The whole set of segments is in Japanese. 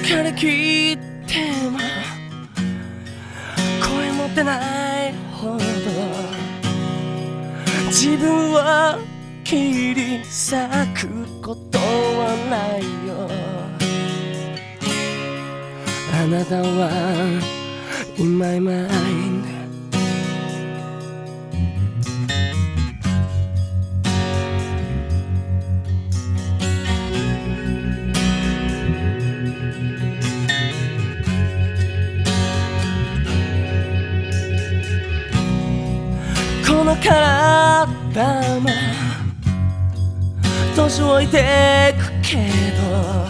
疲れ切っても声も出ないほど。自分は切り裂くことはないよ。あなたは in my mind の体も年老いてくけど。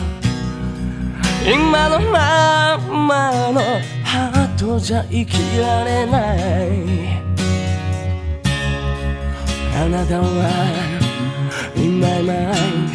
今のままのハートじゃ生きられない。あなたは In my mind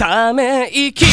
ため息